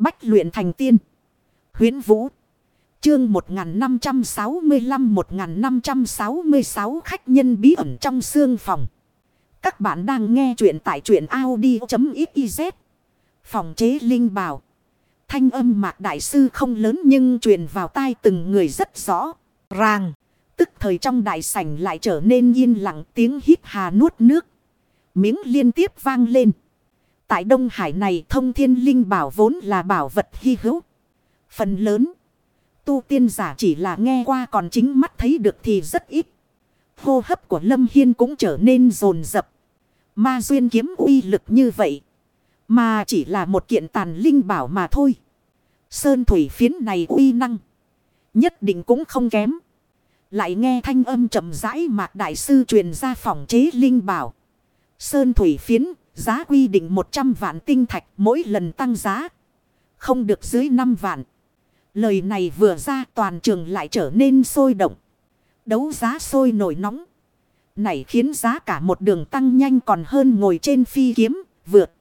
Bách luyện thành tiên. Huyến Vũ. Chương 1565-1566 khách nhân bí ẩn trong xương phòng. Các bạn đang nghe truyện tại truyện Audi.xyz. Phòng chế linh bảo. Thanh âm mạc đại sư không lớn nhưng truyền vào tai từng người rất rõ. Ràng. Tức thời trong đại sảnh lại trở nên yên lặng, tiếng hít hà nuốt nước. Miếng liên tiếp vang lên. Tại Đông Hải này thông thiên linh bảo vốn là bảo vật hy hữu. Phần lớn. Tu tiên giả chỉ là nghe qua còn chính mắt thấy được thì rất ít. Hô hấp của Lâm Hiên cũng trở nên rồn rập. Ma duyên kiếm uy lực như vậy. Mà chỉ là một kiện tàn linh bảo mà thôi. Sơn thủy phiến này uy năng. Nhất định cũng không kém. Lại nghe thanh âm chậm rãi mạc đại sư truyền ra phòng chế linh bảo. Sơn thủy phiến, giá quy định 100 vạn tinh thạch mỗi lần tăng giá. Không được dưới 5 vạn. Lời này vừa ra toàn trường lại trở nên sôi động. Đấu giá sôi nổi nóng. Này khiến giá cả một đường tăng nhanh còn hơn ngồi trên phi kiếm, vượt.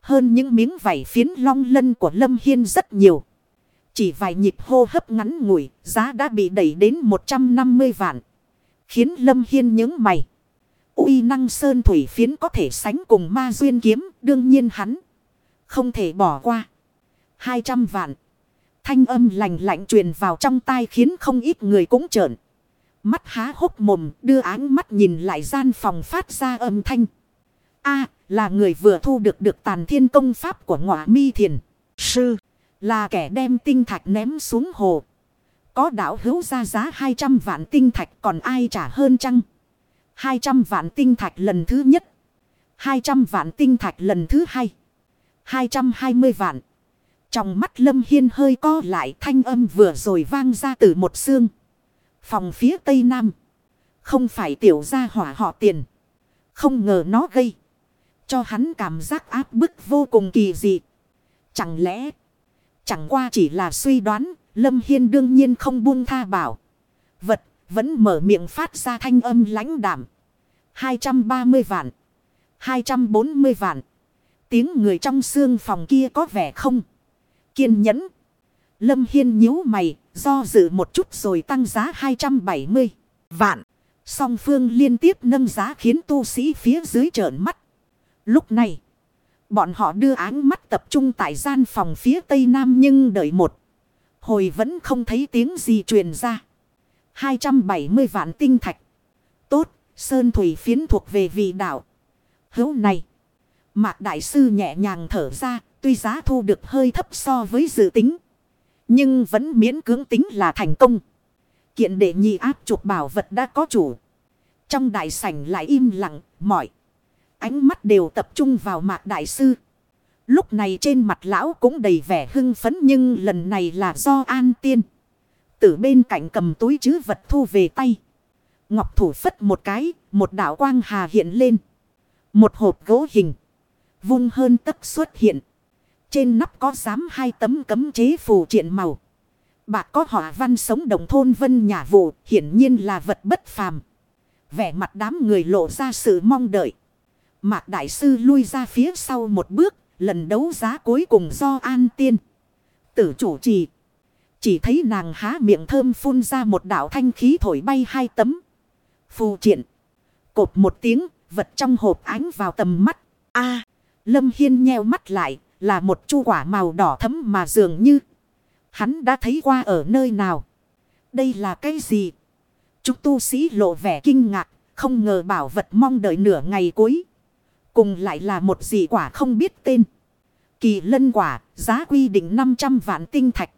Hơn những miếng vảy phiến long lân của Lâm Hiên rất nhiều. Chỉ vài nhịp hô hấp ngắn ngủi, giá đã bị đẩy đến 150 vạn. Khiến Lâm Hiên nhớ mày uy năng sơn thủy phiến có thể sánh cùng ma duyên kiếm, đương nhiên hắn. Không thể bỏ qua. 200 vạn. Thanh âm lành lạnh truyền vào trong tai khiến không ít người cũng trợn. Mắt há hốc mồm đưa áng mắt nhìn lại gian phòng phát ra âm thanh. a là người vừa thu được được tàn thiên công pháp của ngọa mi thiền. Sư là kẻ đem tinh thạch ném xuống hồ. Có đảo hữu ra giá 200 vạn tinh thạch còn ai trả hơn chăng? 200 vạn tinh thạch lần thứ nhất. 200 vạn tinh thạch lần thứ hai. 220 vạn. Trong mắt Lâm Hiên hơi co lại thanh âm vừa rồi vang ra từ một xương. Phòng phía tây nam. Không phải tiểu gia hỏa họ tiền. Không ngờ nó gây. Cho hắn cảm giác áp bức vô cùng kỳ dị. Chẳng lẽ. Chẳng qua chỉ là suy đoán. Lâm Hiên đương nhiên không buông tha bảo. Vật vẫn mở miệng phát ra thanh âm lãnh đảm. 230 vạn. 240 vạn. Tiếng người trong xương phòng kia có vẻ không. Kiên nhẫn. Lâm Hiên nhíu mày, do dự một chút rồi tăng giá 270 vạn. Song phương liên tiếp nâng giá khiến tu sĩ phía dưới trợn mắt. Lúc này, bọn họ đưa áng mắt tập trung tại gian phòng phía tây nam nhưng đợi một. Hồi vẫn không thấy tiếng gì truyền ra. 270 vạn tinh thạch. Sơn Thủy phiến thuộc về vị đạo. Hữu này. Mạc Đại Sư nhẹ nhàng thở ra, tuy giá thu được hơi thấp so với dự tính. Nhưng vẫn miễn cưỡng tính là thành công. Kiện đệ nhị áp chuột bảo vật đã có chủ. Trong đại sảnh lại im lặng, mỏi, Ánh mắt đều tập trung vào mạc đại sư. Lúc này trên mặt lão cũng đầy vẻ hưng phấn nhưng lần này là do an tiên. Từ bên cạnh cầm túi chứ vật thu về tay. Ngọc thủ phất một cái, một đạo quang hà hiện lên. Một hộp gỗ hình. Vung hơn tấc xuất hiện. Trên nắp có dám hai tấm cấm chế phù triện màu. Bạc có họa văn sống đồng thôn vân nhà vụ, hiển nhiên là vật bất phàm. Vẻ mặt đám người lộ ra sự mong đợi. Mạc Đại Sư lui ra phía sau một bước, lần đấu giá cuối cùng do An Tiên. Tử chủ trì. Chỉ thấy nàng há miệng thơm phun ra một đạo thanh khí thổi bay hai tấm. Phù triện. Cột một tiếng, vật trong hộp ánh vào tầm mắt. a Lâm Hiên nheo mắt lại, là một chu quả màu đỏ thấm mà dường như hắn đã thấy qua ở nơi nào. Đây là cái gì? Chúng tu sĩ lộ vẻ kinh ngạc, không ngờ bảo vật mong đợi nửa ngày cuối. Cùng lại là một dị quả không biết tên. Kỳ lân quả, giá quy định 500 vạn tinh thạch.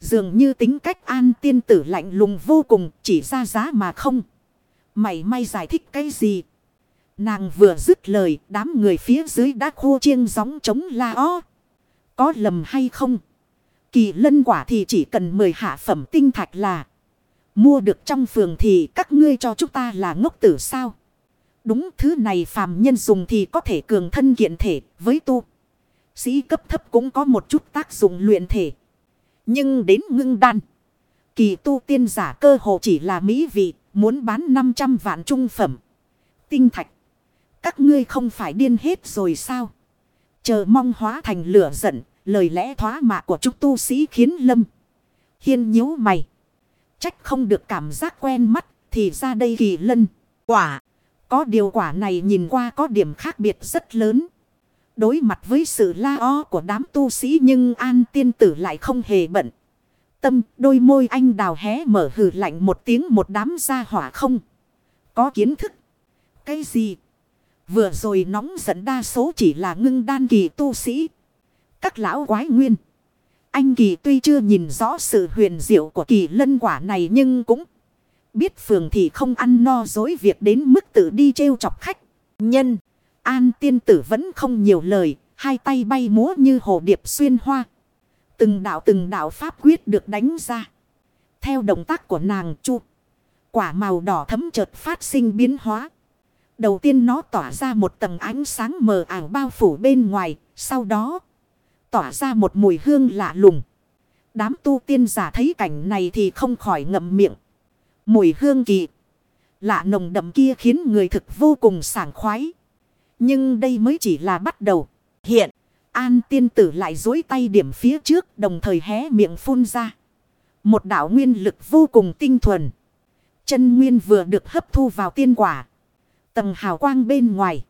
Dường như tính cách an tiên tử lạnh lùng vô cùng, chỉ ra giá mà không. Mày may giải thích cái gì? Nàng vừa dứt lời, đám người phía dưới đã khô chiêng gióng chống la o. Có lầm hay không? Kỳ lân quả thì chỉ cần 10 hạ phẩm tinh thạch là. Mua được trong phường thì các ngươi cho chúng ta là ngốc tử sao? Đúng thứ này phàm nhân dùng thì có thể cường thân kiện thể với tu. Sĩ cấp thấp cũng có một chút tác dụng luyện thể. Nhưng đến ngưng đan. Kỳ tu tiên giả cơ hồ chỉ là mỹ vị, muốn bán 500 vạn trung phẩm. Tinh thạch. Các ngươi không phải điên hết rồi sao? Chờ mong hóa thành lửa giận, Lời lẽ thoá mạ của chúng tu sĩ khiến Lâm Hiên nhíu mày. Trách không được cảm giác quen mắt thì ra đây kỳ lân. Quả. Có điều quả này nhìn qua có điểm khác biệt rất lớn. Đối mặt với sự la o của đám tu sĩ nhưng an tiên tử lại không hề bận. Tâm đôi môi anh đào hé mở hừ lạnh một tiếng một đám ra hỏa không. Có kiến thức. Cái gì? Vừa rồi nóng giận đa số chỉ là ngưng đan kỳ tu sĩ. Các lão quái nguyên. Anh kỳ tuy chưa nhìn rõ sự huyền diệu của kỳ lân quả này nhưng cũng biết phường thì không ăn no dối việc đến mức tự đi trêu chọc khách. Nhân, an tiên tử vẫn không nhiều lời, hai tay bay múa như hồ điệp xuyên hoa. Từng đạo từng đạo pháp quyết được đánh ra. Theo động tác của nàng chu. Quả màu đỏ thấm chợt phát sinh biến hóa. Đầu tiên nó tỏa ra một tầng ánh sáng mờ ảo bao phủ bên ngoài. Sau đó tỏa ra một mùi hương lạ lùng. Đám tu tiên giả thấy cảnh này thì không khỏi ngậm miệng. Mùi hương kỳ. Lạ nồng đậm kia khiến người thực vô cùng sảng khoái. Nhưng đây mới chỉ là bắt đầu. Hiện. An tiên tử lại dối tay điểm phía trước, đồng thời hé miệng phun ra. Một đạo nguyên lực vô cùng tinh thuần. Chân nguyên vừa được hấp thu vào tiên quả. Tầng hào quang bên ngoài.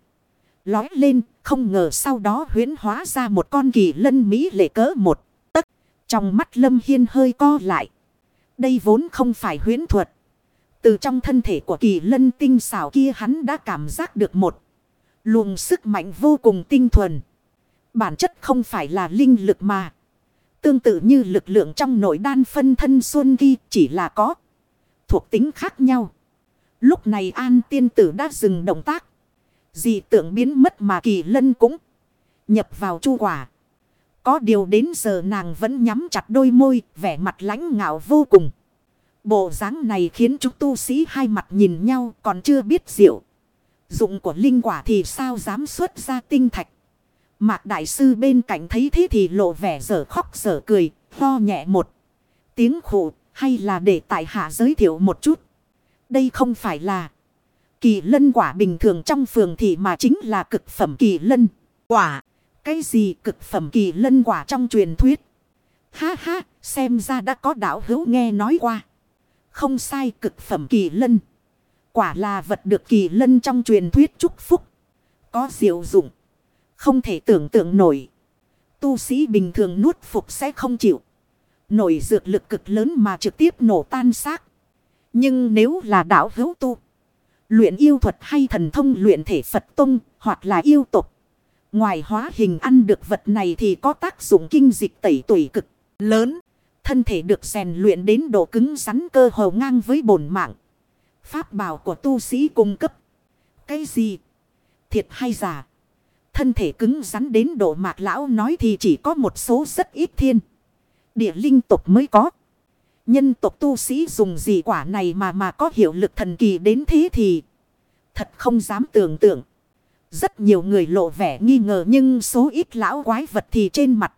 Lói lên, không ngờ sau đó huyến hóa ra một con kỳ lân mỹ lệ cỡ một tấc. Trong mắt lâm hiên hơi co lại. Đây vốn không phải huyến thuật. Từ trong thân thể của kỳ lân tinh xảo kia hắn đã cảm giác được một luồng sức mạnh vô cùng tinh thuần. Bản chất không phải là linh lực mà. Tương tự như lực lượng trong nội đan phân thân xuân ghi chỉ là có thuộc tính khác nhau. Lúc này an tiên tử đã dừng động tác. Dị tượng biến mất mà kỳ lân cũng nhập vào chu quả. Có điều đến giờ nàng vẫn nhắm chặt đôi môi, vẻ mặt lãnh ngạo vô cùng. Bộ dáng này khiến chúng tu sĩ hai mặt nhìn nhau còn chưa biết diệu. Dụng của linh quả thì sao dám xuất ra tinh thạch. Mạc đại sư bên cạnh thấy thế thì lộ vẻ dở khóc dở cười, ho nhẹ một. Tiếng khổ hay là để tại hạ giới thiệu một chút. Đây không phải là kỳ lân quả bình thường trong phường thị mà chính là cực phẩm kỳ lân quả. Cái gì cực phẩm kỳ lân quả trong truyền thuyết? Ha ha, xem ra đã có đạo hữu nghe nói qua. Không sai cực phẩm kỳ lân. Quả là vật được kỳ lân trong truyền thuyết chúc phúc. Có diệu dụng. Không thể tưởng tượng nổi. Tu sĩ bình thường nuốt phục sẽ không chịu. Nổi dược lực cực lớn mà trực tiếp nổ tan xác. Nhưng nếu là đạo hữu tu. Luyện yêu thuật hay thần thông luyện thể Phật Tông hoặc là yêu tục. Ngoài hóa hình ăn được vật này thì có tác dụng kinh dịch tẩy tuổi cực lớn. Thân thể được rèn luyện đến độ cứng rắn cơ hồ ngang với bổn mạng. Pháp bảo của tu sĩ cung cấp. Cái gì? Thiệt hay giả? Thân thể cứng rắn đến độ mạc lão nói thì chỉ có một số rất ít thiên. Địa linh tục mới có. Nhân tộc tu sĩ dùng gì quả này mà mà có hiệu lực thần kỳ đến thế thì thật không dám tưởng tượng. Rất nhiều người lộ vẻ nghi ngờ nhưng số ít lão quái vật thì trên mặt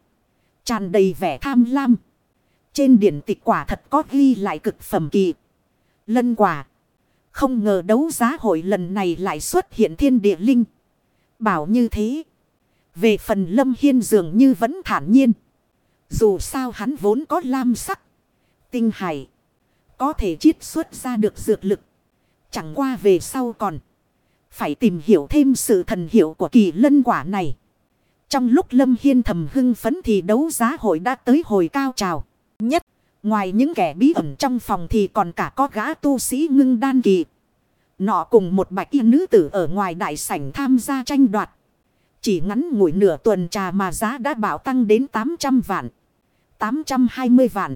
tràn đầy vẻ tham lam. Trên điển tịch quả thật có ghi lại cực phẩm kỳ. Lân quả. Không ngờ đấu giá hội lần này lại xuất hiện thiên địa linh. Bảo như thế. Về phần lâm hiên dường như vẫn thản nhiên. Dù sao hắn vốn có lam sắc. Tinh hải. Có thể chiết xuất ra được dược lực. Chẳng qua về sau còn. Phải tìm hiểu thêm sự thần hiệu của kỳ lân quả này. Trong lúc Lâm Hiên thầm hưng phấn thì đấu giá hội đã tới hồi cao trào. Nhất, ngoài những kẻ bí ẩn trong phòng thì còn cả có gã tu sĩ ngưng đan kỳ. Nọ cùng một bạch y nữ tử ở ngoài đại sảnh tham gia tranh đoạt. Chỉ ngắn ngủi nửa tuần trà mà giá đã bảo tăng đến 800 vạn. 820 vạn.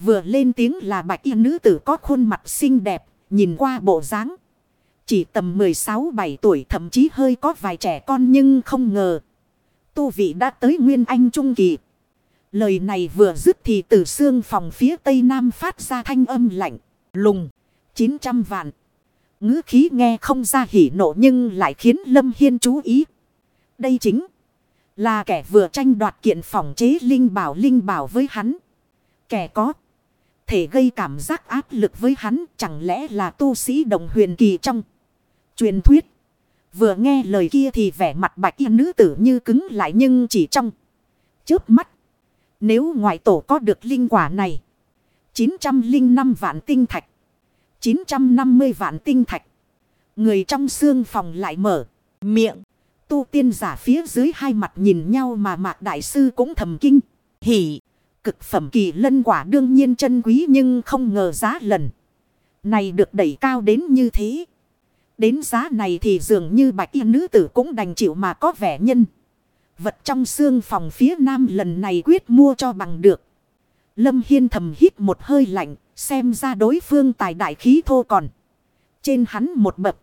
Vừa lên tiếng là bạch y nữ tử có khuôn mặt xinh đẹp, nhìn qua bộ dáng. Chỉ tầm 16-17 tuổi thậm chí hơi có vài trẻ con nhưng không ngờ. Tu vị đã tới Nguyên Anh Trung Kỳ. Lời này vừa dứt thì từ xương phòng phía tây nam phát ra thanh âm lạnh, lùng, 900 vạn ngữ khí nghe không ra hỉ nộ nhưng lại khiến Lâm Hiên chú ý. Đây chính là kẻ vừa tranh đoạt kiện phòng chế Linh Bảo Linh Bảo với hắn. Kẻ có thể gây cảm giác áp lực với hắn chẳng lẽ là tu sĩ đồng huyền kỳ trong truyền thuyết. Vừa nghe lời kia thì vẻ mặt bạch y nữ tử như cứng lại nhưng chỉ trong Chớp mắt. Nếu ngoại tổ có được linh quả này. 905 vạn tinh thạch. 950 vạn tinh thạch. Người trong xương phòng lại mở. Miệng. Tu tiên giả phía dưới hai mặt nhìn nhau mà mạc đại sư cũng thầm kinh. Hỉ. Cực phẩm kỳ lân quả đương nhiên chân quý nhưng không ngờ giá lần. Này được đẩy cao đến như thế. Đến giá này thì dường như bạch y nữ tử cũng đành chịu mà có vẻ nhân. Vật trong xương phòng phía nam lần này quyết mua cho bằng được. Lâm Hiên thầm hít một hơi lạnh, xem ra đối phương tài đại khí thô còn. Trên hắn một bậc.